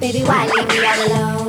Baby, why leave me all alone?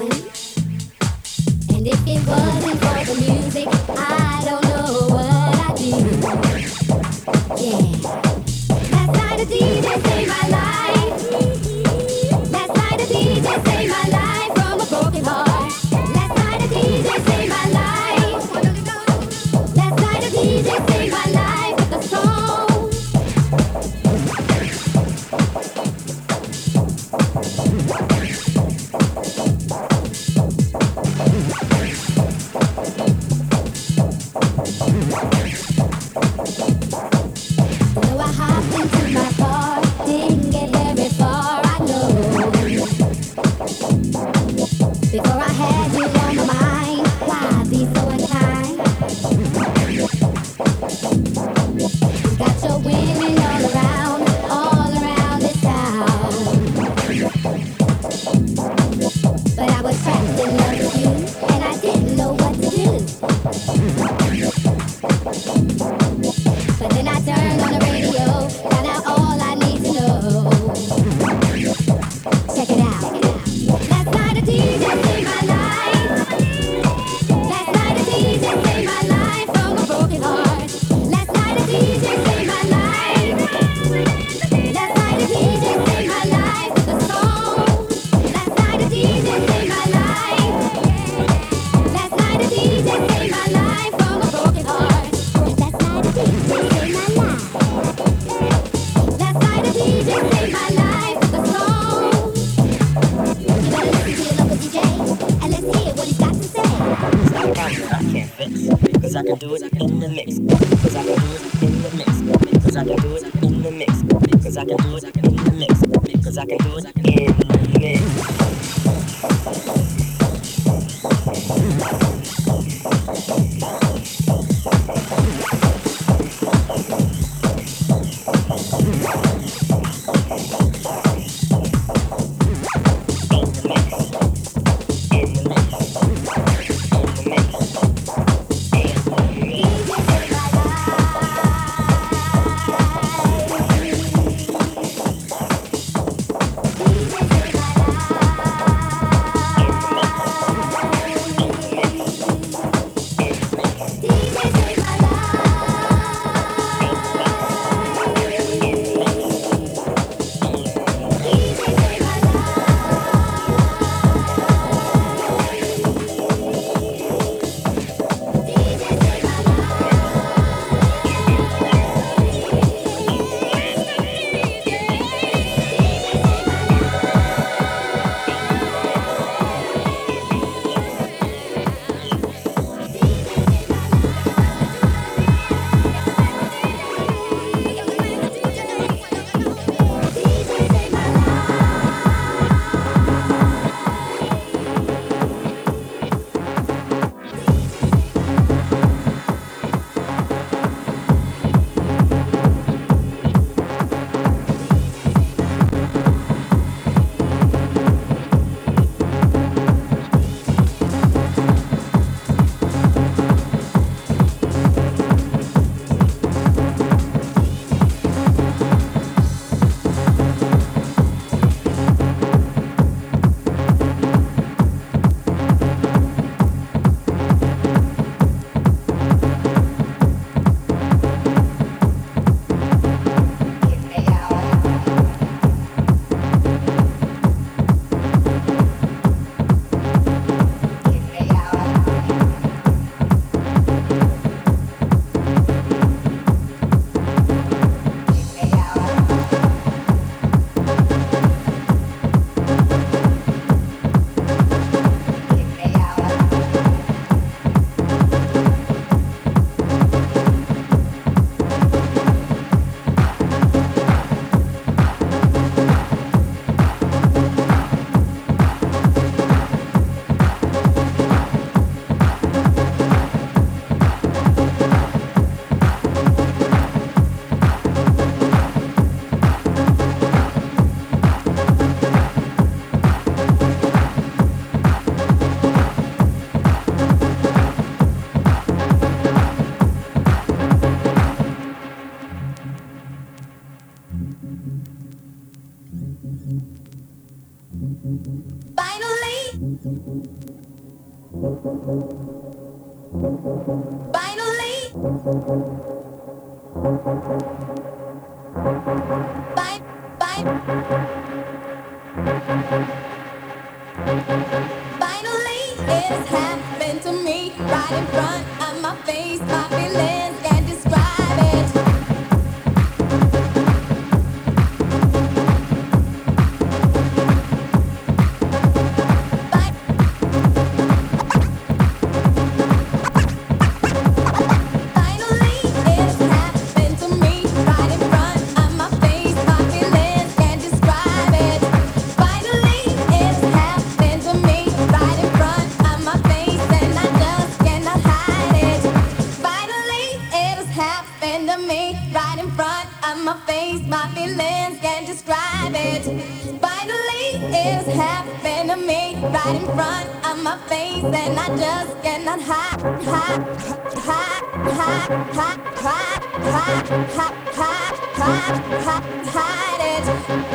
hide it.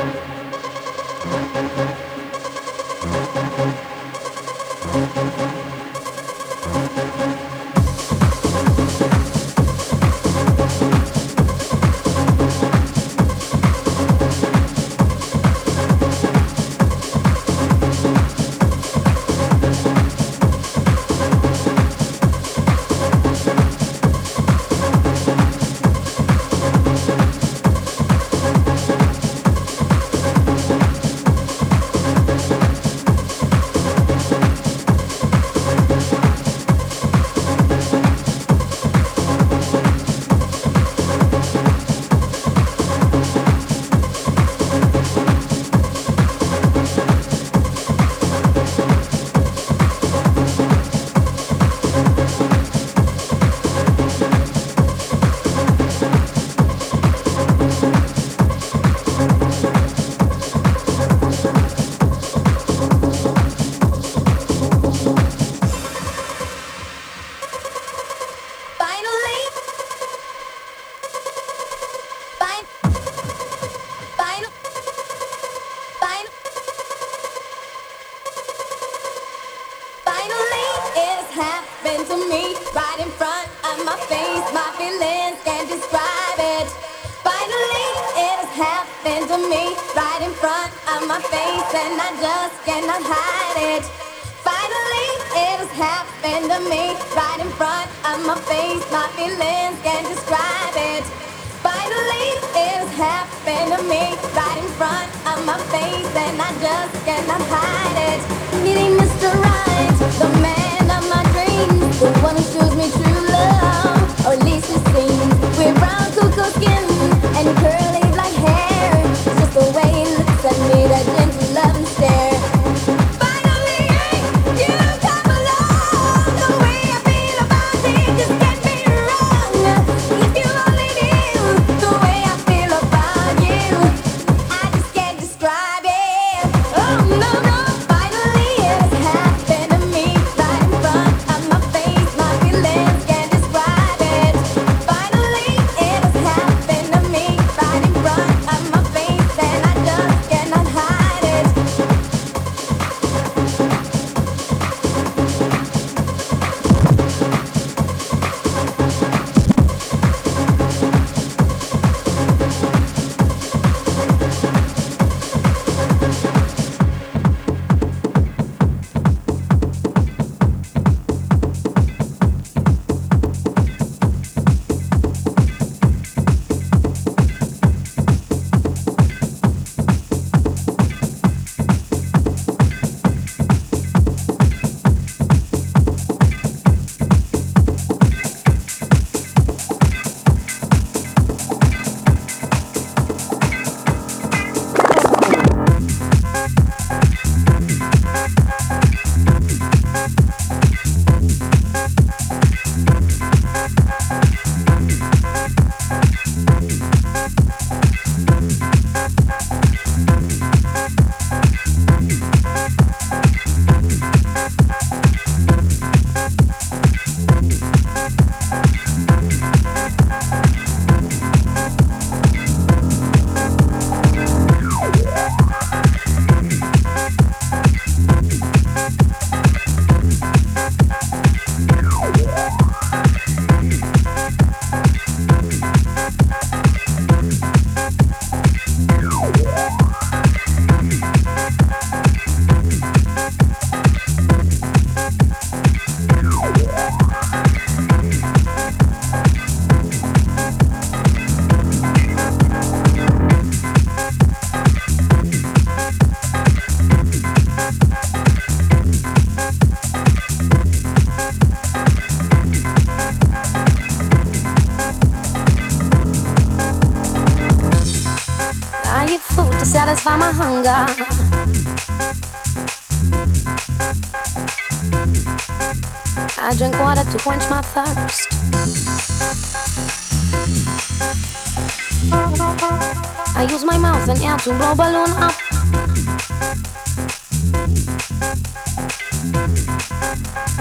To blow balloon up.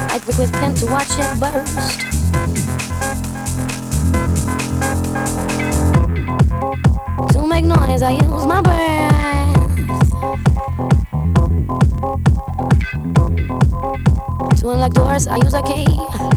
I pick with pen to watch it burst. To make noise, I use my breath. To unlock doors, I use a key.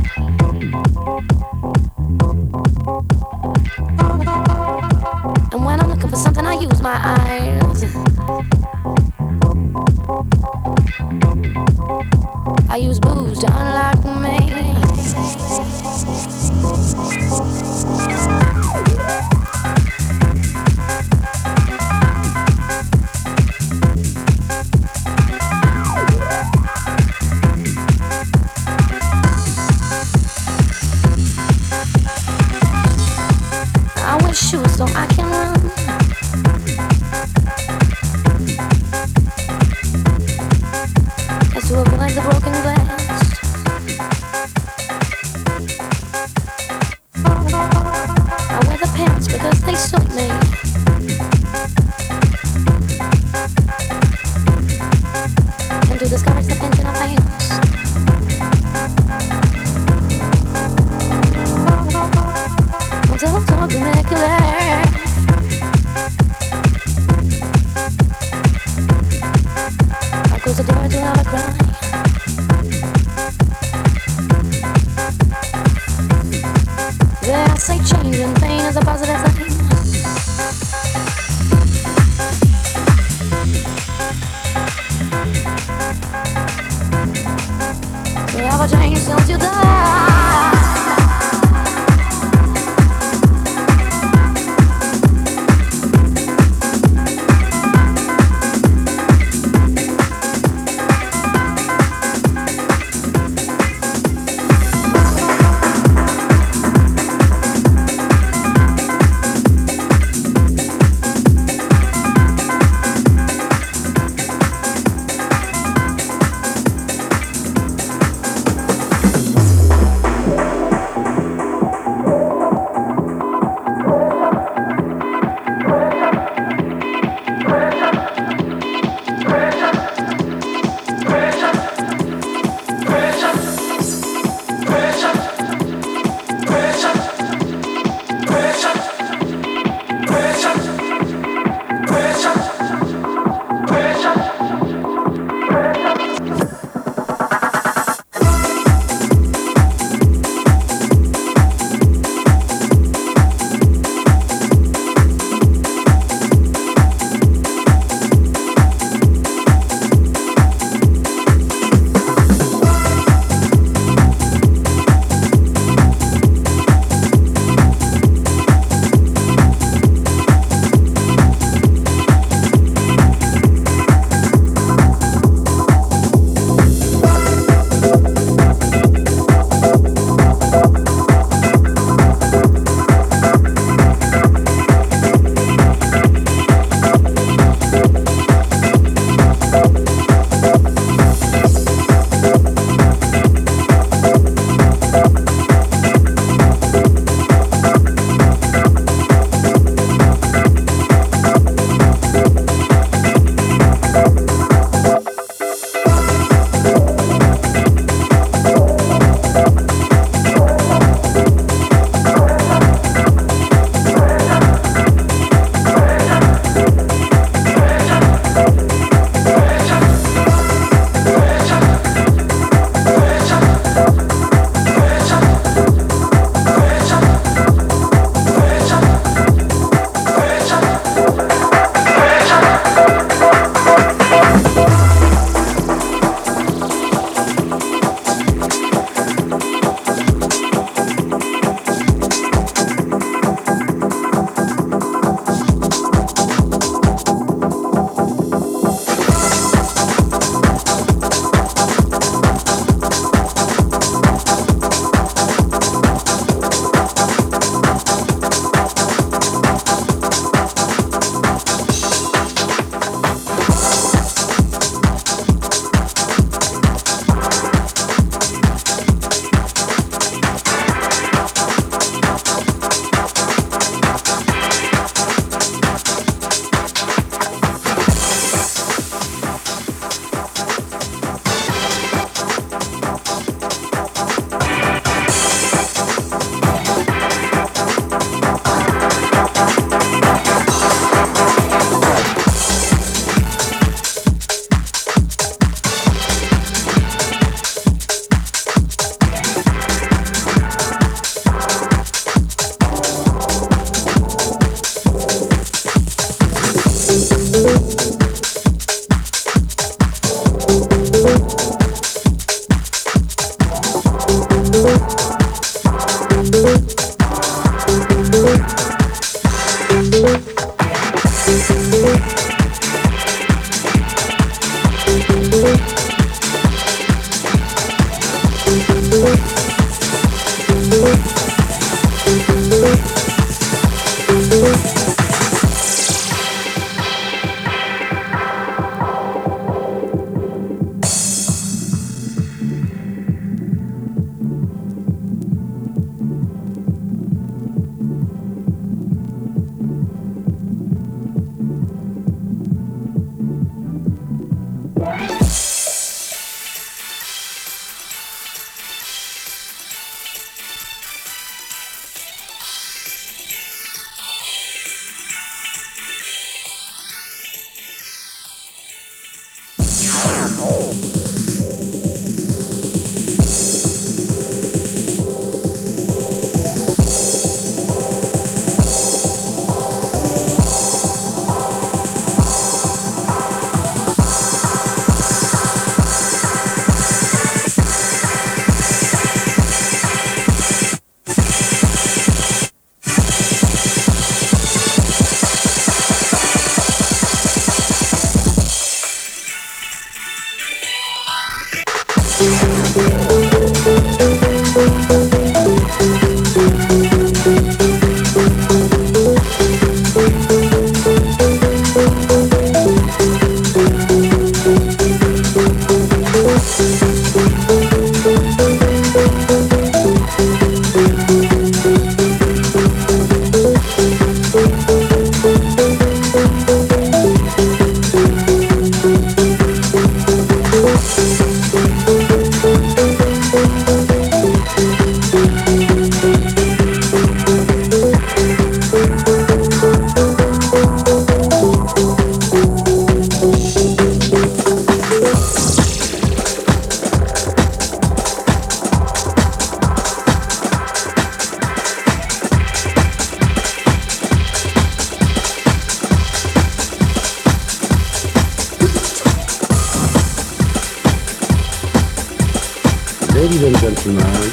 Gentlemen,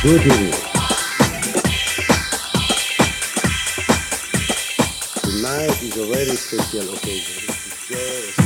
good evening. Tonight is a very special occasion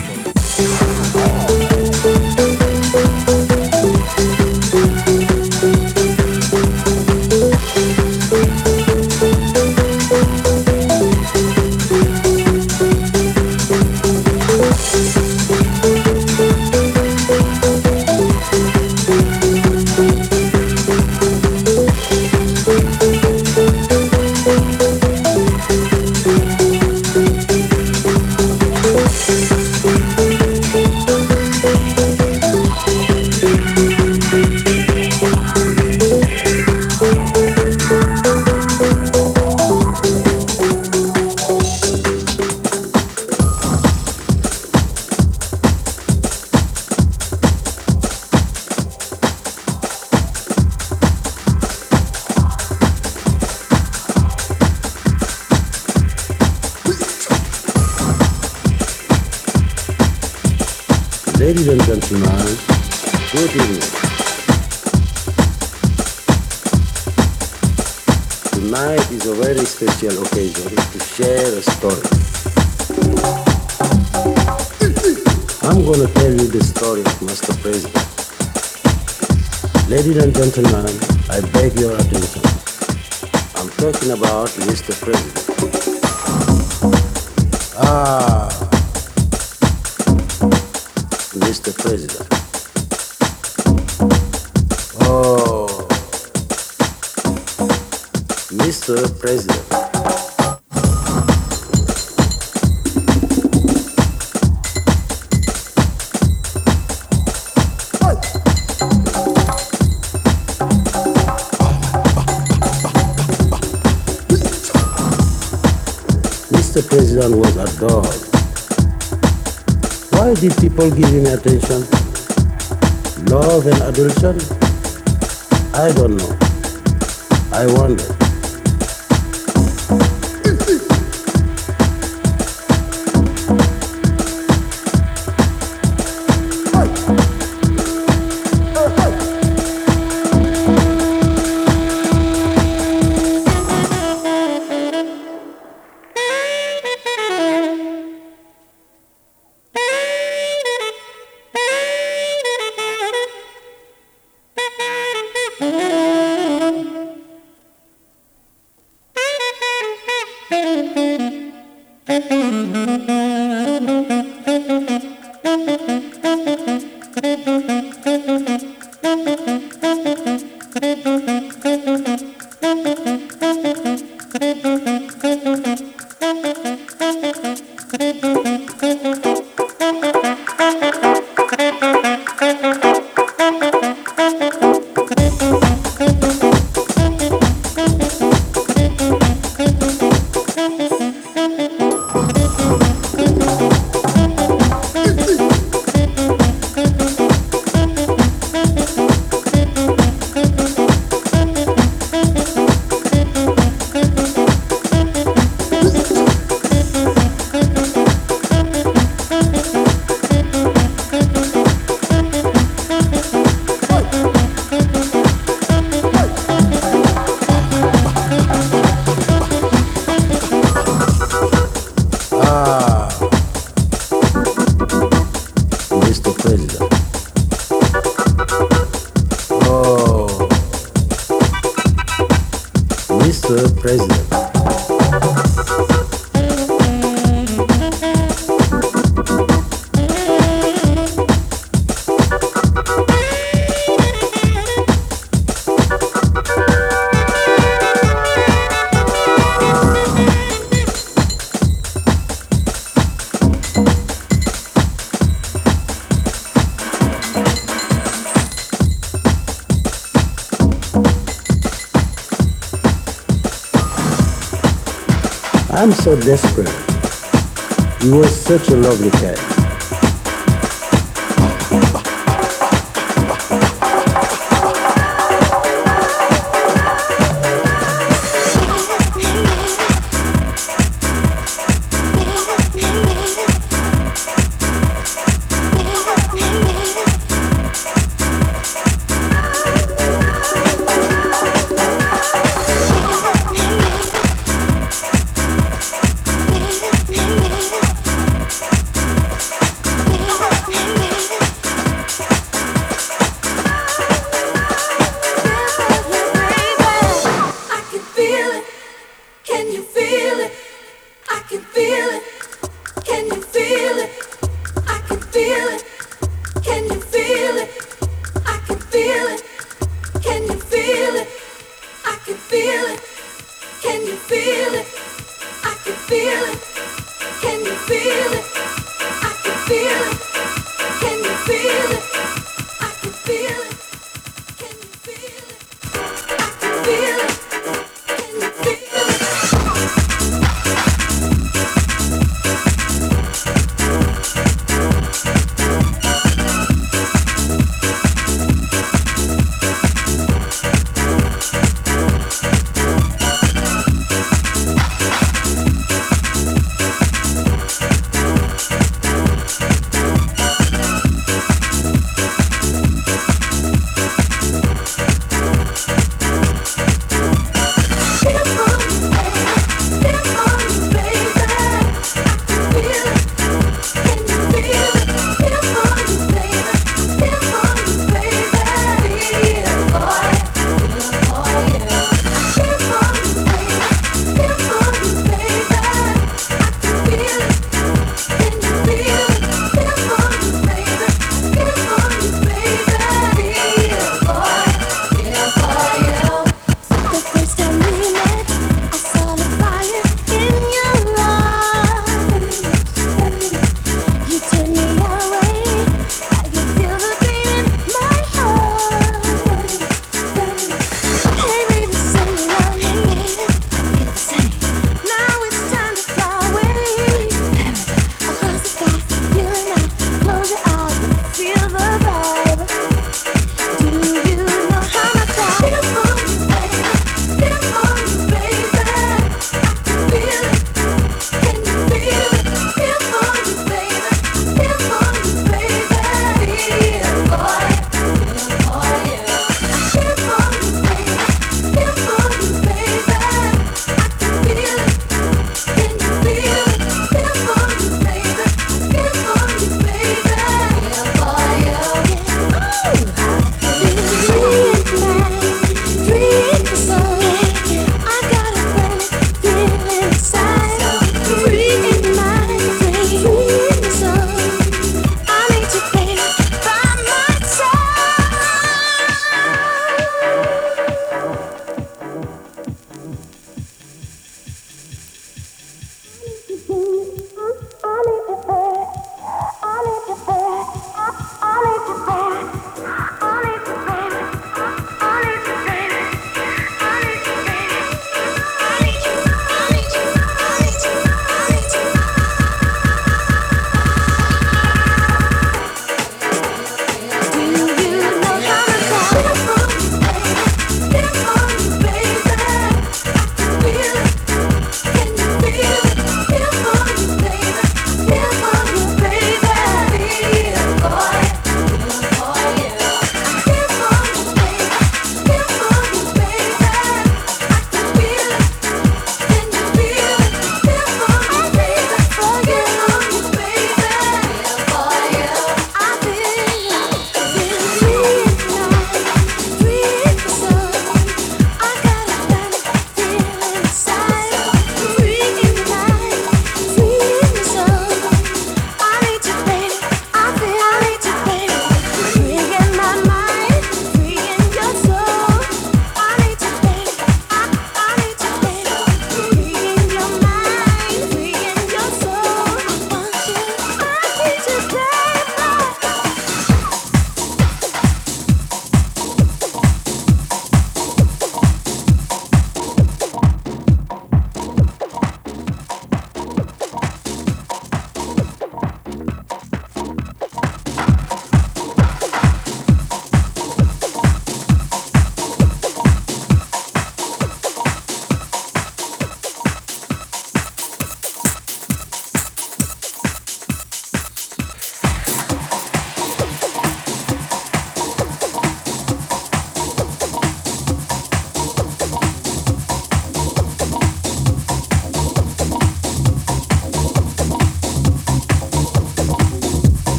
Tonight is a very special occasion to share a story. I'm to tell you the story of Mr. President. Ladies and gentlemen, I beg your attention. I'm talking about Mr. President. Ah, Mr. President. Mr. President. Mr. President was adored. Why did people give him attention? Love and adoration? I don't know. I wonder. Mm-hmm. So desperate. You were such a lovely cat.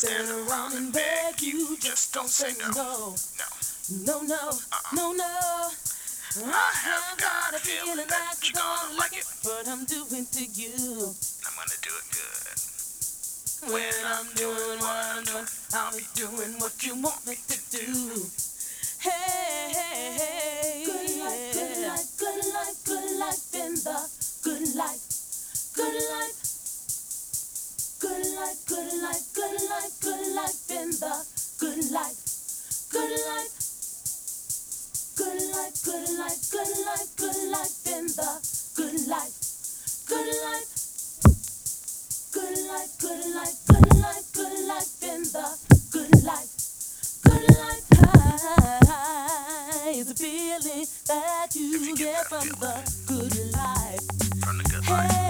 stand around and beg you, just don't say no. No, no, no, no, uh-uh. no. no. I have uh-huh. got, a feeling that you're gonna like it. What I'm doing to you. I'm gonna do it good. When I'm doing what I'm doing, I'll be doing what you want me to do. Hey, hey, hey. Good life, good life, good life, good life in the good life. Good life. Good life, good life, good life, good life in the good life. Good life. Good life, good life, good life, good life in the good life. Good life. Good life, good life, good life, good life in the good life. Good life high is a feeling that you get from the good life. Hey.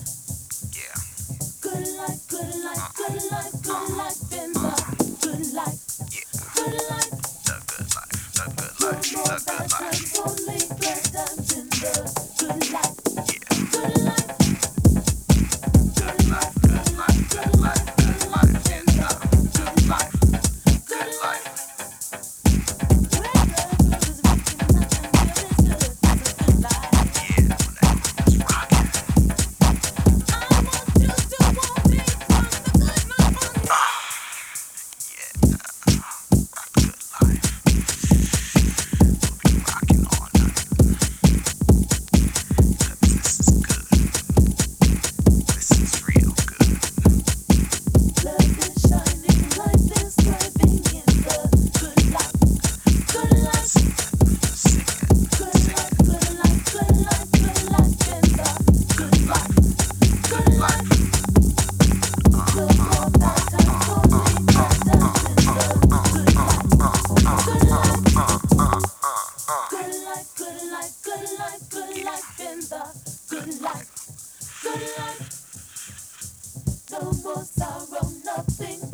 Life. good life and the good life, good life. No more sorrow, nothing